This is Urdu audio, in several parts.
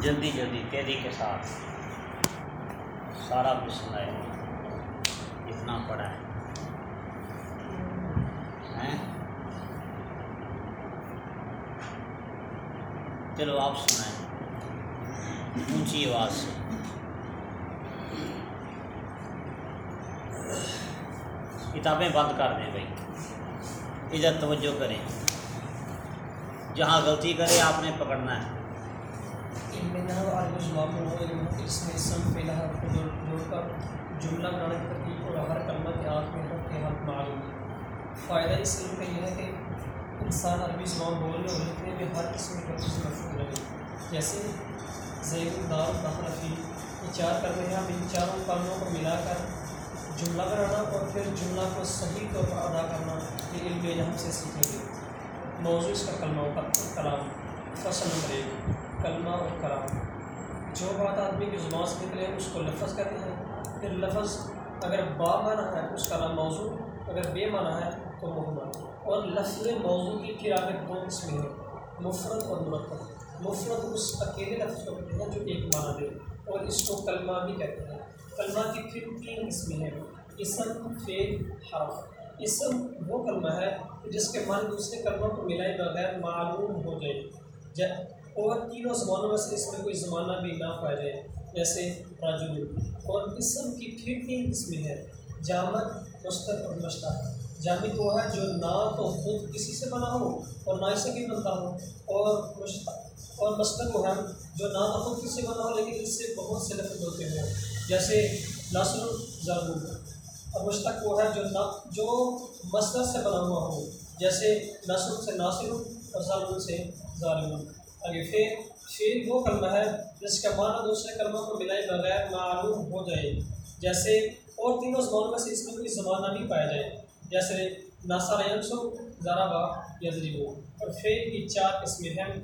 جلدی جلدی تیزی کے ساتھ سارا کچھ سنائے۔ اتنا پڑا ہے۔ چلو آپ سنائیں۔ اونچی آواز سے۔ کتابیں بند کر دیں بھائی۔ ادھر توجہ کریں۔ جہاں غلطی کرے آپ نے پکڑنا ہے۔ اس میں سم فی الحال کو جوڑ جوڑ کر جملہ بنانے کی ترتیب اور ہر کلمہ کے آخر میں حرف کے حق معلوم فائدہ اس علم کا یہ ہے کہ انسان عربی زبان بولنے اور لکھنے میں ہر قسم کی کوشش محفوظ رہے جیسے زید الدار داخل فی یہ چار کرنے ہیں۔ ہم ان چاروں کاموں کو ملا کر جملہ بنانا اور پھر جملہ کو صحیح طور پر ادا کرنا یہ علم یہ ہم سے سیکھیں گے۔ موضوع اس کا کلمہ اور کلام، فصل نمبر ایک۔ کلمہ اور کلام۔ جو بات آدمی کی زبان سے نکلے، اس کو لفظ کہتے ہیں۔ پھر لفظ اگر با معنی ہے، اس کا نام موضوع، اگر بے معنی ہے، تو محمد اور لفظ موضوع کی پھر آگے دو قسمیں ہیں، مفرد اور مرکب۔ مفرد اس اکیلے لفظ کو کہتے ہیں جو ایک معنی دے۔ اور اس کو کلمہ بھی کہتے ہیں۔ کلمہ کی پھر تین قسمیں ہیں۔ اسم، فعل، حرف۔ اسم وہ کلمہ ہے جس کے معنی دوسرے کلموں کو ملائے بغیر معلوم ہو جائے۔ اور تینوں زبانوں میں سے اس میں کوئی زمانہ بھی نہ پایا جائے جیسے راجل اور اسم کی پھر تین قسمیں ہیں۔ جامد مشتق اور مشتق جامد وہ ہے جو نہ تو خود کسی سے بنا ہو اور نہ اسے بھی بنتا ہو۔ اور مشتق اور مشتق وہ ہے جو نہ تو خود کسی سے بنا ہو لیکن اس سے بہت سے لفظ ہوتے ہیں۔ جیسے ناصر ضرور اور مشتق وہ ہے جو نہ، جو مصدر سے بنا ہوا ہو۔ جیسے نصر سے ناصر اور ظالم سے ظالم۔ آگے پھر شیر وہ کلمہ ہے جس کا معنی دوسرے کلمہ کو ملائے بغیر معلوم ہو جائے۔ جیسے اور تینوں زبانوں میں سے اس میں کوئی زمانہ نہیں پایا جائے۔ جیسے ناصر ینسو زارا با یزریبو اور فیل کی چار قسمیں ہیں۔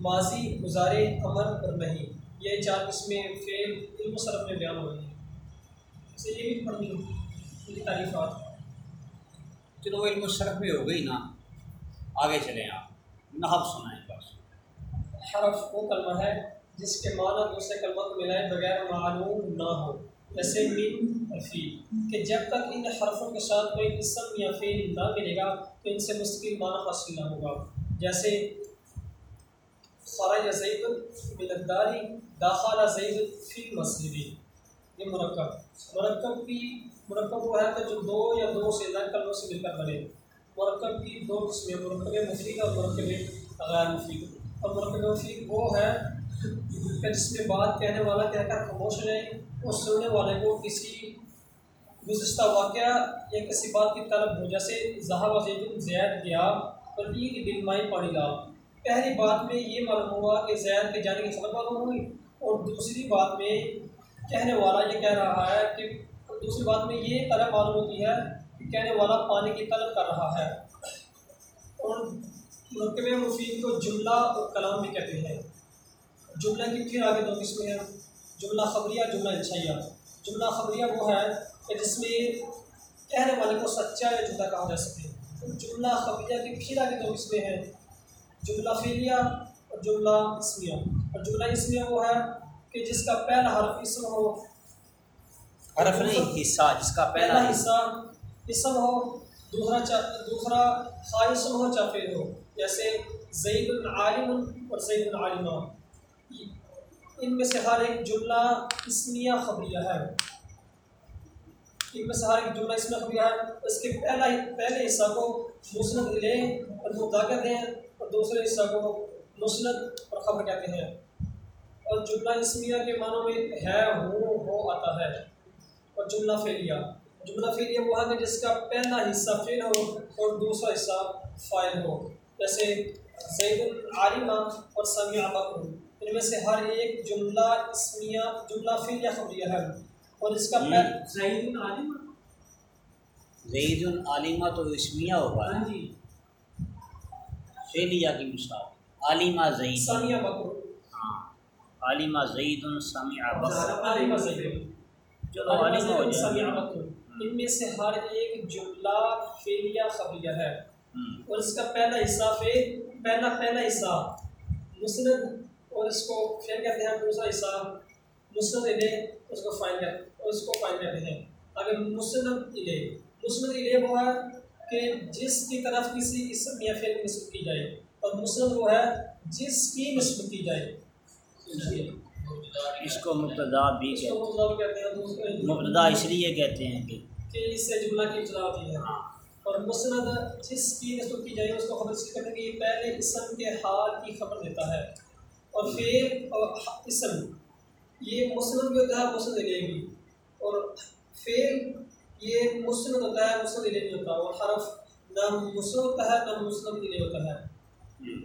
ماضی، گزارے، امر اور نہیں یہ چار قسمیں فیل علم و صرف میں بیان ہوئی ہیں۔ اسے یہ بھی پڑھنی ان کی تعریفات۔ چلو علم و شرف میں ہو گئی نا۔ آگے چلیں آپ۔ نحب سنائیں۔ بس حرف وہ کلمہ ہے جس کے معنی دوسرے کلمہ کو ملائے بغیر معلوم نہ ہو۔ جیسے من فی کہ جب تک ان حرفوں کے ساتھ کوئی اسم یا فیل نہ ملے گا تو ان سے مستقل معنی حاصل نہ ہوگا۔ جیسے خرج زید بلداری داخلہ زید فی مسجدی یہ مرکب۔ مرکب کی مرکب وہ ہے کہ جو دو یا دو سے زیادہ کلموں سے مل کر بنے۔ مرکب کی دو قسمیں، مرکب مفید اور مرکب غیر مفید اور مرکب مفید وہ ہے کہ جس میں بات کہنے والا کہہ کر خاموش رہے اور سننے والے کو کسی گزشتہ واقعہ یا کسی بات کی طرف ہو جیسے زہا وزید زید گیا اور عید دل مائی پانی لا پہلی بات میں یہ معلوم ہوا کہ زید کے جانے کی خبر معلوم ہوئی اور دوسری بات میں کہنے والا یہ کہہ رہا ہے کہ دوسری بات میں یہ طرح معلوم ہوتی ہے کہنے والا پانی کی طلب کر رہا ہے۔ اور مرکب مفید کو جملہ اور کلام بھی کہتے ہیں۔ جملہ کی پھر آگے دو قسمیں ہیں۔ جملہ خبریہ جملہ انشائیہ جملہ خبریہ وہ ہے کہ جس میں کہنے والے کو سچا یا جھوٹا کہا جا سکے۔ جملہ خبریہ کی پھر آگے دو قسمیں ہیں۔ جملہ فعلیہ اور جملہ اسمیہ۔ اور جملہ اسمیہ وہ ہے کہ جس کا پہلا حرف اسم ہو۔ حرف نہیں حصہ جس کا پہلا پہلا حصہ اسم ہو، دوسرا چا، دوسرا خواہشم ہو چافید ہو، جیسے زید العالم اور زید العالمہ۔ ان میں سے ہر ایک جملہ اسمیہ خبریہ ہے۔ ان میں سے ہر ایک جملہ اسمیہ خبریہ ہے۔ اس کے پہلا، پہلے حصہ کو مسند لے اور مدعا کہتے ہیں اور دوسرے حصہ کو مسند اور خبر کہتے ہیں۔ اور جملہ اسمیہ کے معنوں میں ہے، ہو ہو آتا ہے۔ اور جملہ فعلیہ۔ جملہ فعلیہ وہ ہے کہ جس کا پہلا حصہ فعل ہو اور دوسرا حصہ فائل ہو۔ جیسے زید العالمہ اور سمیع بکر ان میں سے ہر ایک جملہ اسمیہ جملہ فعلیہ خبریہ ہے۔ اور اس کا پہلا زید العالم زید العالمہ تو اسمیہ ہوگا ہاں جی۔ فعلیہ کی مثال۔ عالمہ زید۔ سمیع بکر ہاں۔ عالمہ زید سمیع بکر عالمہ زید۔ چلو عالمہ ہو جائے۔ بکر ان میں سے ہر ایک جملہ فعلیہ خبریہ ہے۔ اور اس کا پہلا حصہ فعل پہلا پہلا حصہ مسند اور اس کو فیل کہتے ہیں دوسرا حصہ مسند الے اس کو فائن کر اس کو فائن کہتے ہیں۔ اگر مسند الے مسند الے وہ ہے کہ جس کی طرف کسی اسم یا فعل نسبت کی جائے اور مسند وہ ہے جس کی نسبت کی جائے۔ اس کو مبتدا بھی اس کہتے ہیں۔ مبتدا اس لیے کہتے ہیں کہ اس سے جملہ کی ابتدا ہوتی ہے۔ اور مسند جس کی نسبت کی جائے اس کو خبر سے کہتے ہیں کہ یہ پہلے اسم کے حال کی خبر دیتا ہے۔ اور پھر اور اسم یہ مسند بھی ہوتا ہے مسند علیہ اور فعل یہ مسند ہوتا ہے مسند علیہ نہیں ہوتا۔ اور حرف نہ مسند ہوتا ہے نہ مسند علیہ ہوتا ہے۔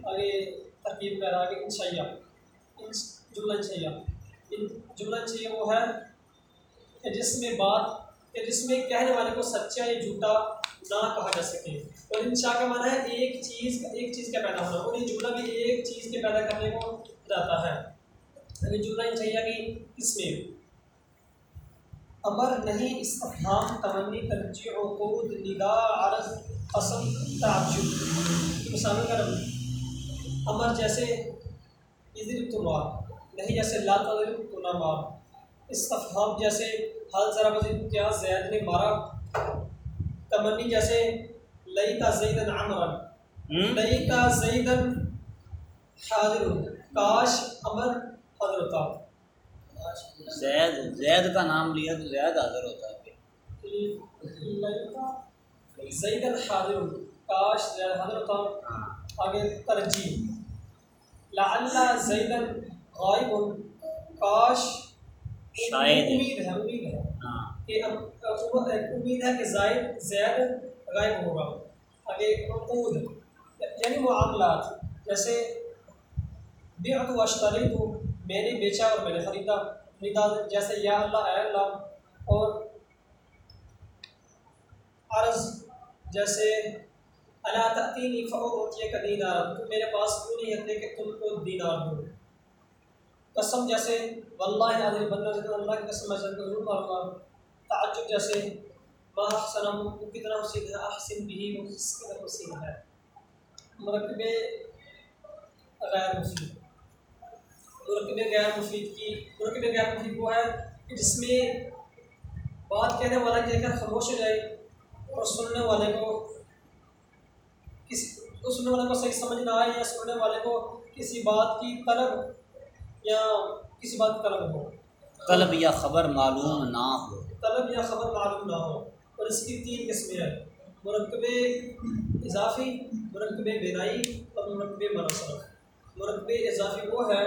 آگے ترکیب میں آگے انشائیہ ان جملہ انشائیہ ان جملہ انشائیہ وہ ہے کہ جس میں بات، کہ جس میں کہنے والے کو سچا یا جھوٹا نہ کہا جا سکے۔ اور انشاء کا معنی ہے ایک چیز ایک چیز کا پیدا ہونا۔ اور یہ جملہ بھی ایک چیز کے پیدا کرنے کو جاتا ہے۔ یعنی جملہ انشائیہ کی اس میں۔ امر نہیں استفہام تمنی ترجیح عقود نگاہ عرض قسم تعجب۔ مثالوں کا امر جیسے اضرب تو مار نہیں جیسے لا تضرب تو نہ مار۔ استفہام جیسے حل ذرا مزید کیا زید نے مارا۔ تمنی جیسے لئی کا زیدن عمرن۔ ہم؟ لئی کا زیدن حاضر۔ کاش امر حاضر ہوتا۔ زید زید کا نام لیا تو زید حاضر ہوتا۔ ہے زیدن حاضر۔ کاش زید حاضر ہوتا۔ آگے ترجیح۔ لعل زیدن غائب کاش شاید۔ امید ہے امید ہے ہاں۔ کہ اب امید ہے کہ زائد زید غائب ہوگا۔ آگے عقود یعنی معاملات جیسے بیعت و اشتری تو میں نے بیچا اور میں نے خریدا۔ خریدا جیسے یا اللہ اے اللہ۔ اور عرض جیسے اللہ تعطینی فعوتی کا دینار میرے پاس کیوں نہیں رکھتے کہ تم کو دینار دوں۔ قسم جیسے واللہ عظیم بندہ جیسے اللہ کی قسم میں ضرور ماروں گا، تعجب جیسے ما وہ کتنا حسین ہے احسن بھی وہ کس قدر حسین ہے۔ مرکب غیر مفید۔ مرکب غیر مفید کی، مرکب غیر مفید وہ ہے کہ جس میں بات کہنے والا کہہ کر خاموش ہو جائے اور سننے والے کو کسی سننے والے کو صحیح سمجھ نہ آئے یا سننے والے کو کسی بات کی طلب یا کسی بات کی طلب ہو۔ طلب یا خبر معلوم نہ ہو۔ طلب یا خبر معلوم نہ ہو۔ اور اس کی تین قسمیں ہیں۔ مرکب اضافی مرکب بینائی اور مرکب منصرف مرکب اضافی وہ ہے۔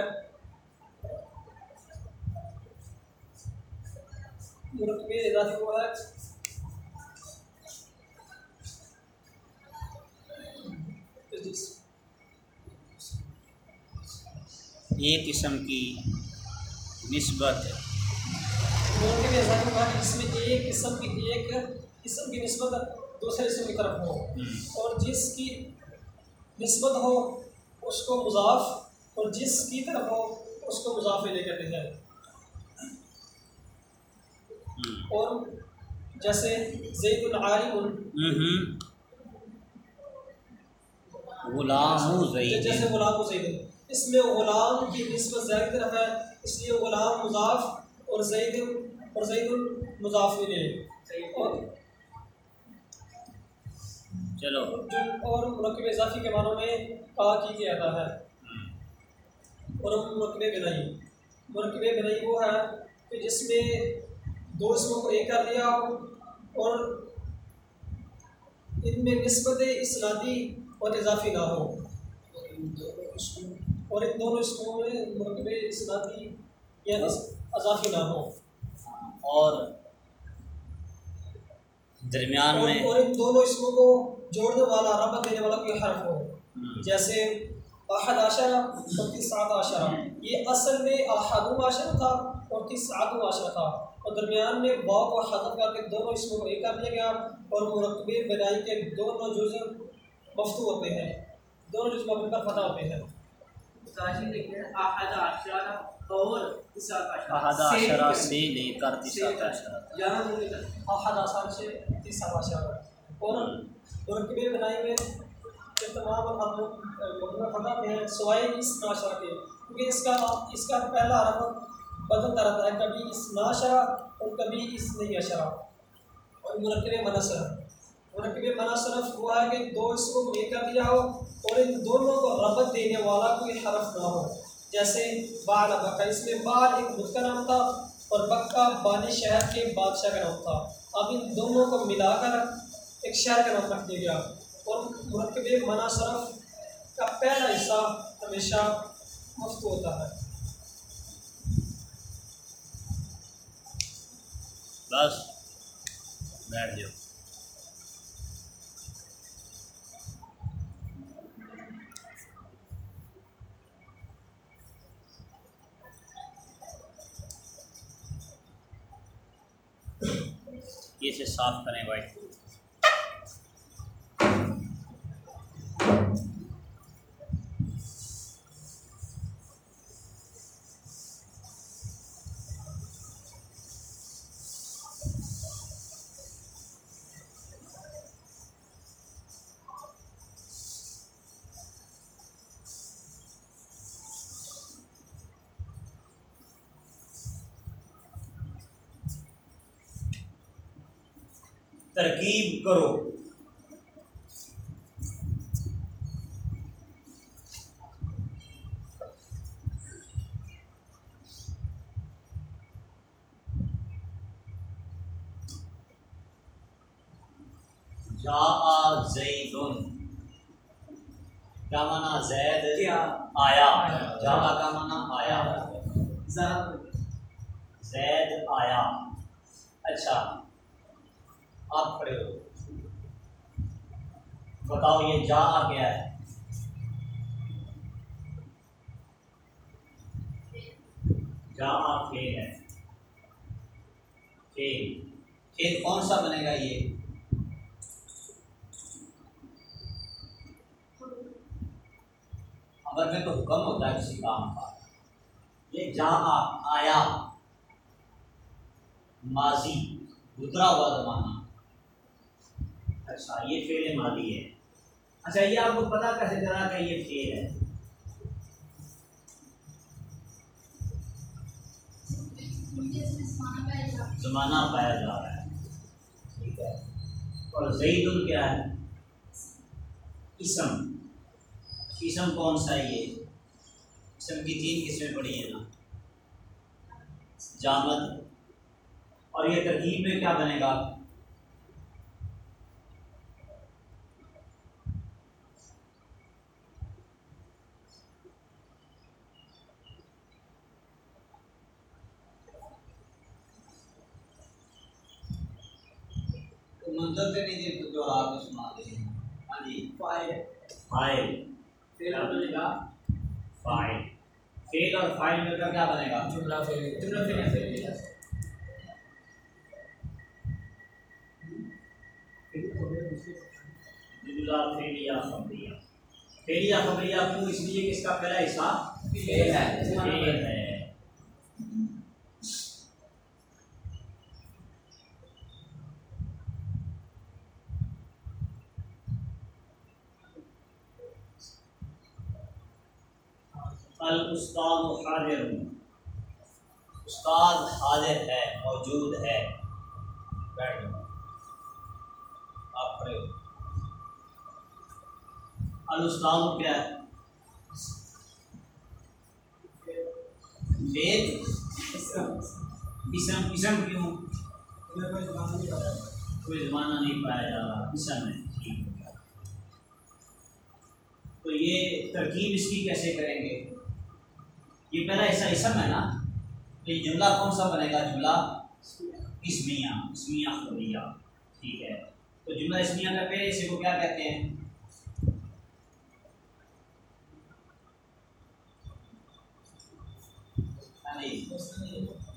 مرکب اضافی وہ ہے۔ ایک قسم کی نسبت ہے۔ جس میں ایک قسم کی ایک قسم کی نسبت دوسرے قسم کی طرف ہو۔ اور جس کی نسبت ہو اس کو مضاف اور جس کی طرف ہو اس کو مضاف لے کہتے ہیں اور جیسے زید العالم۔ غلام زید۔ جیسے غلام زید۔ اس میں غلام کی نسبت زید کی طرف ہے اس لیے غلام مضاف اور زید اور زید المضاف اور چلو۔ اور مرکب اضافی کے معنوں میں کہا کی جاتا ہے۔ اور مرکب بنائی۔ مرکب بنائی وہ ہے کہ جس میں دو اسموں کو ایک کر دیا ہو اور ان میں نسبت اسنادی اور اضافی نہ ہو۔ اور ان دونوں اسموں میں مرکب اسنادی یا اضافی نہ ہو اور درمیان اور میں اور ان دونوں اسموں کو جوڑنے والا ربط دینے والا کوئی حرف ہو۔ ہم۔ جیسے احد عشرہ اور تسعت عشرہ۔ یہ اصل میں احد عشرہ تھا اور تسعت عشرہ تھا۔ اور درمیان میں واو کو حذف کر کے دونوں اسموں کو ایک کر دیا گیا اور مرکب بنائی کے دونوں جز مفتو ہوتے ہیں۔ دونوں جز مبنی پر فتح ہوتے ہیں۔ اور عشرہ سے لے کر سے عشرہ اور تمام سوائے اس کے۔ کیونکہ اس کا اس کا پہلا حرف بدلتا رہتا ہے۔ کبھی اس ناشرا اور کبھی اس نہیں اشرا اور مرکب منصرف مرکب منصرف ہوا ہے کہ دو اس کو ایک کر دیا ہو اور ان دونوں کو ربط دینے والا کوئی حرف نہ ہو۔ جیسے بال بکا اس میں بال ایک بدھ کا نام تھا اور بکا بانی شہر کے بادشاہ کا نام تھا۔ اب ان دونوں کو ملا کر ایک شہر کا نام رکھ دیا گیا۔ اور مرکب مناصرف کا پہلا حصہ ہمیشہ مفت ہوتا ہے۔ بس بیٹھ جاؤ۔ یہ سے صاف کریں وائٹ ترکیب کرو۔ جا زیدن کیا مانا زید؟ کیا؟ آیا۔ جا کا مانا آیا۔ زید آیا۔ اچھا۔ آپ کھڑے ہو۔ بتاؤ یہ جا کیا ہے۔ جا کھیل ہے۔ کھیل کھیل کون سا بنے گا یہ؟ اگر میں تو حکم ہوتا ہے کسی کام کا۔ یہ جا آیا۔ ماضی، گزرا ہوا زمانہ۔ اچھا یہ فعل ماضی ہے۔ اچھا یہ آپ کو پتا کیسے چلا کہ یہ فعل ہے؟ زمانہ پایا جا رہا ہے۔ ٹھیک ہے۔ اور زید کیا ہے؟ اسم۔ اسم کون سا ہے یہ؟ اسم کی تین قسمیں پڑی ہیں نا۔ جامد۔ اور یہ ترکیب میں کیا بنے گا تو منظر سے نہیں دیکھتے جو آپ کو سنا دیں ہاں جی فائل بنے گا فائل فیل اور فائل میں کیا بنے گا جملہ فعل جملہ پھر ایسے لے جا جملہ فعلیہ خبریہ کیوں اس لیے کہ اس کا پہلا حصہ ہے فعل ہے الاستاد حاضر۔ استاد حاضر ہے، موجود ہے۔ بیٹھ جاؤ۔ آپ کھڑے ہو۔ الاستاد کیا ہے؟ فیل اسم اسم کیوں؟ کوئی زمانہ نہیں پایا جا رہا اسم ہے۔ ٹھیک تو یہ ترکیب اس کی کیسے کریں گے؟ یہ پہلا ایسا اسم ہے نا تو یہ جملہ کون سا بنے گا؟ جملہ اسمیہ اسمیہ خبریہ ٹھیک ہے؟ تو جملہ اسمیہ کا پہلے اسے کو کیا کہتے ہیں؟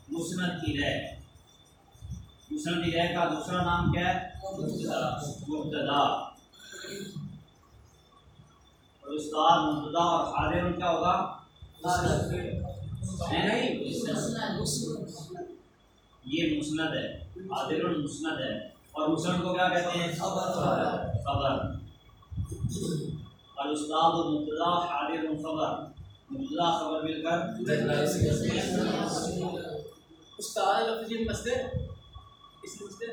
مسند کی رہ۔ مسند کی رہ کا دوسرا نام کیا ہے؟ مبتدا۔ اور استاد مبتدا اور حاضر کیا ہوگا؟ یہ مسند ہے حاضر مسند ہے۔ اور مسند کو کیا کہتے ہیں؟ خبر۔ اور استاد مبتدا حاضر خبر۔ جملہ خبر مل کر۔ استاد لفظ مصدر اس مصدر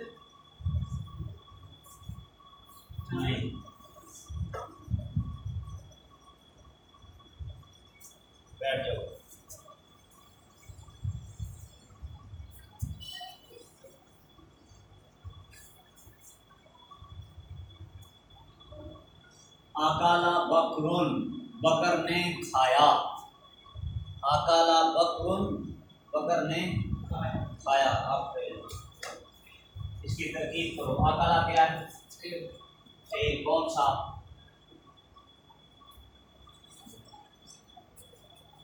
نہیں۔ بیٹھ جاؤ آکالا بکرن بکر نے کھایا۔ آکالا بکرن بکر نے کھایا۔ آپ اس کی ترکیب کرو۔ آکالا کیا ہے؟ کون سا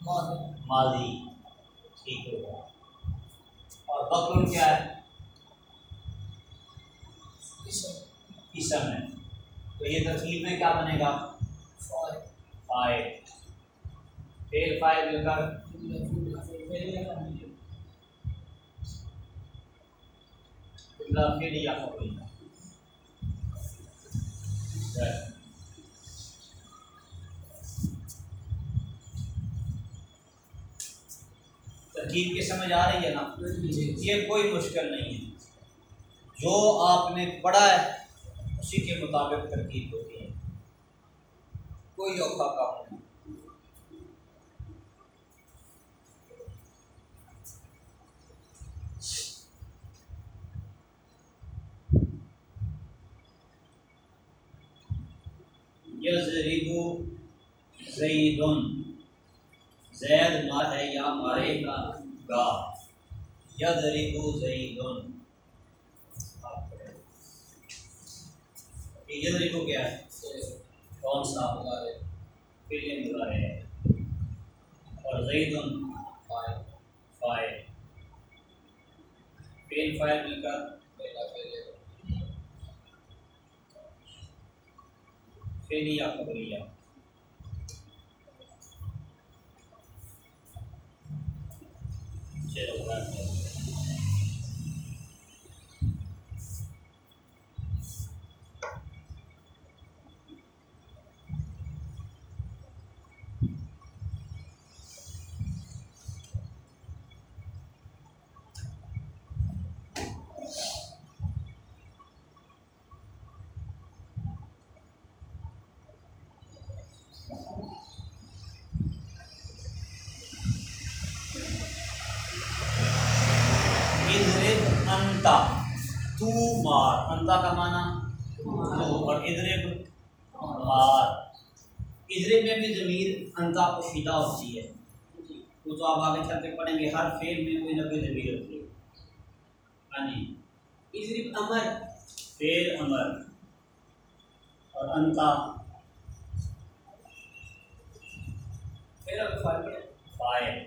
ماضی۔ ٹھیک ہوگا اور بکرن کیا ہے؟ اسم ہے۔ تو یہ ترکیب میں کیا بنے گا؟ فائل۔ فیل فائل مل کر۔ پھر یا خبری ترکیب کی سمجھ آ رہی ہے نا؟ یہ کوئی مشکل نہیں ہے۔ جو آپ نے پڑھا ہے، اسی کے مطابق ترکیب ہوتی ہے۔ کوئی اوکھا کام نہیں۔ یضربو زیدن۔ زید مار ہے یا مارے گا گا۔ یا یضربو زیدن یضربو کیا ہے؟ کون سا مضارع فعل مضارع ہے اور زیدن فاعل فاعل فعل فاعل مل کر فعلیہ خبریہ چلو بات ہے تو مار۔ انتا کا معنی؟ تو اور اضرب مار۔ اضرب میں بھی ضمیر انتا پوشیدہ ہوتی ہے۔ وہ تو آپ آگے چل کے پڑھیں گے ہر فعل میں کوئی نہ کوئی ضمیر ہوتی ہے۔ ہاں جی۔ اضرب امر۔ فعل امر۔ اور انتا۔ پھر فائل پڑھیں۔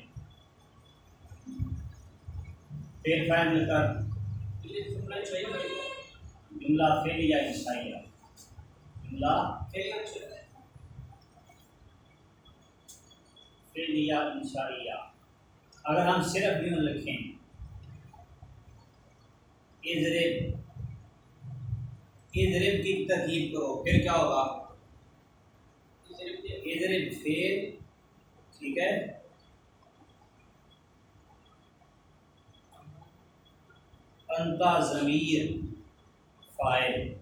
فائل مل کر۔ جملہ انشائیہ جملہ انشائیہ اگر ہم صرف یوں لکھیں اضرب اضرب کی ترکیب کرو، پھر کیا ہوگا؟ اضرب فعل، ٹھیک ہے؟ انتا ضمیر فائل۔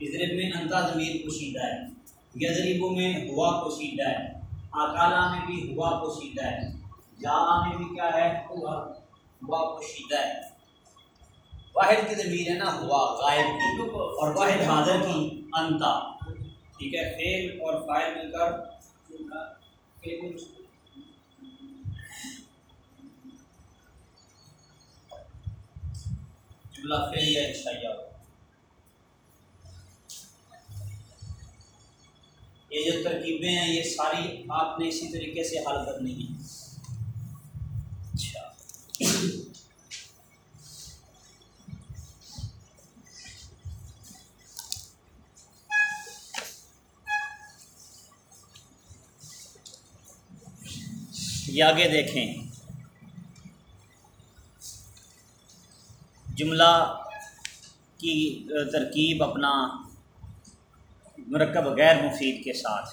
اضرب میں انتا ضمیر پوشیدہ ہے۔ یضربو میں ہوا پوشیدہ ہے۔ اکالا میں بھی ہوا پوشیدہ ہے۔ جا میں بھی کیا ہے؟ ہوا۔ ہوا پوشیدہ ہے۔ واحد کی ضمیر ہے نا ہوا، غائب کی۔ اور واحد حاضر کی انتا۔ ٹھیک ہے؟ فعل اور فائل مل کر۔ جملہ یا ہو یہ جو ترکیبیں ہیں یہ ساری آپ نے اسی طریقے سے حل کرنی ہیں اچھا یہ آگے دیکھیں جملہ کی ترکیب اپنا مرکب غیر مفید کے ساتھ۔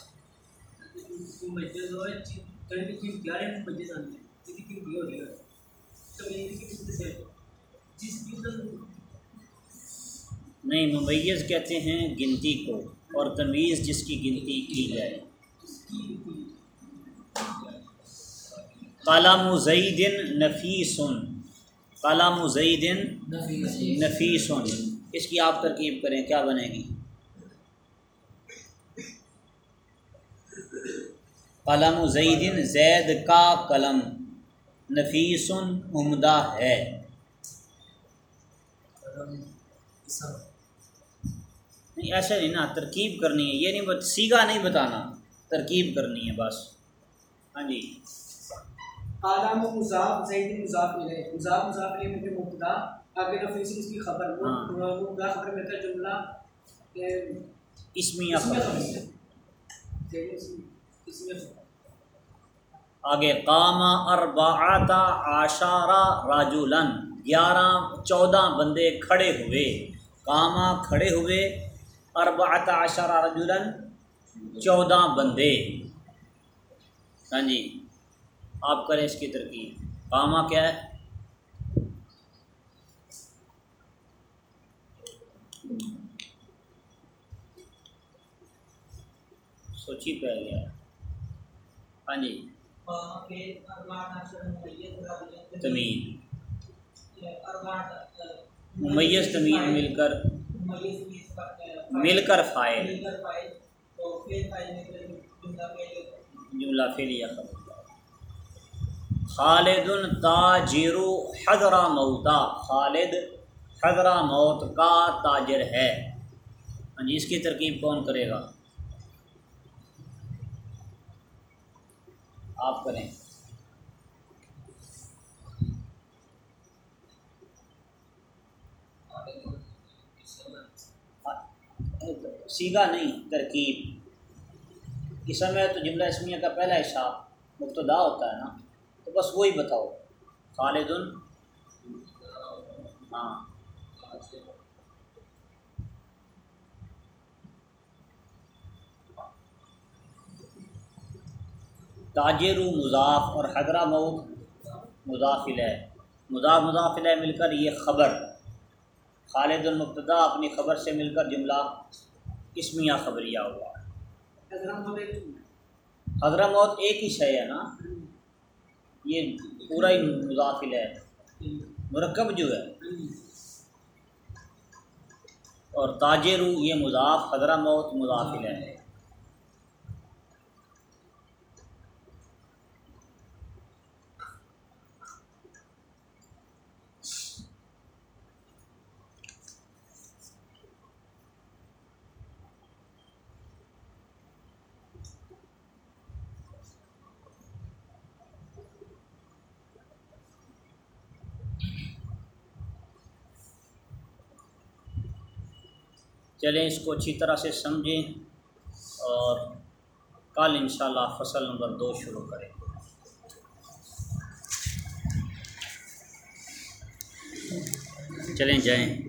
نہیں، ممیز کہتے ہیں گنتی کو اور تمیز جس کی گنتی کی جائے۔ قلم زید نفیسن۔ قلم زید نفیسن اس کی آپ ترکیب کریں کیا بنے گی؟ قلم زید زید کا قلم. نفیس عمدہ ہے. نہیں ایسا نہیں نا ترکیب کرنی ہے یہ نہیں بت سیگا نہیں بتانا ترکیب کرنی ہے بس. ہاں جی. عالم مضاف زید مضاف الیہ مضاف مضاف میں کہ مبتدا۔ آگے نفیس اس کی خبر وہ ہاں۔ مبتدا خبر میں کا جملہ اسمیہ خبر۔ خبر۔ ہے زید اس اس میں۔ خبر آگے قام اربعۃ عشارہ راجولن گیارہ چودہ بندے کھڑے ہوئے۔ قامہ کھڑے ہوئے اربعۃ عشارہ رجولن چودہ بندے۔ ہاں جی۔ آپ کریں اس کی ترکیب قامہ کیا ہے؟ سوچی پہ گیا۔ ہاں جی۔ تمین ممیز تمین مل کر مل کر فائل۔ جملہ فعل یا خبر خالد تاجر حضرہ موتا، خالد حضرہ موت کا تاجر ہے۔ ہاں جی اس کی ترکیب کون کرے گا؟ آپ کریں۔ سیگا نہیں، ترکیب۔ اس میں تو جملہ اسمیہ کا پہلا حصہ مبتدا ہوتا ہے نا۔ تو بس وہی بتاؤ۔ خالد ہاں۔ تاجر مضاف اور حضرہ موت مضافل ہے مضاف مضافل ہے مل کر یہ خبر۔ خالد المبتدا اپنی خبر سے مل کر جملہ اسمیہ خبریہ ہوا۔ حضرہ موت ایک ہی شے ہے نا؟ یہ پورا ہی مضافل ہے۔ مرکب جو ہے۔ اور تاجرو یہ مضاف حضرہ موت مضافل ہے۔ چلیں اس کو اچھی طرح سے سمجھیں اور کل انشاءاللہ فصل نمبر دو شروع کریں چلیں جائیں۔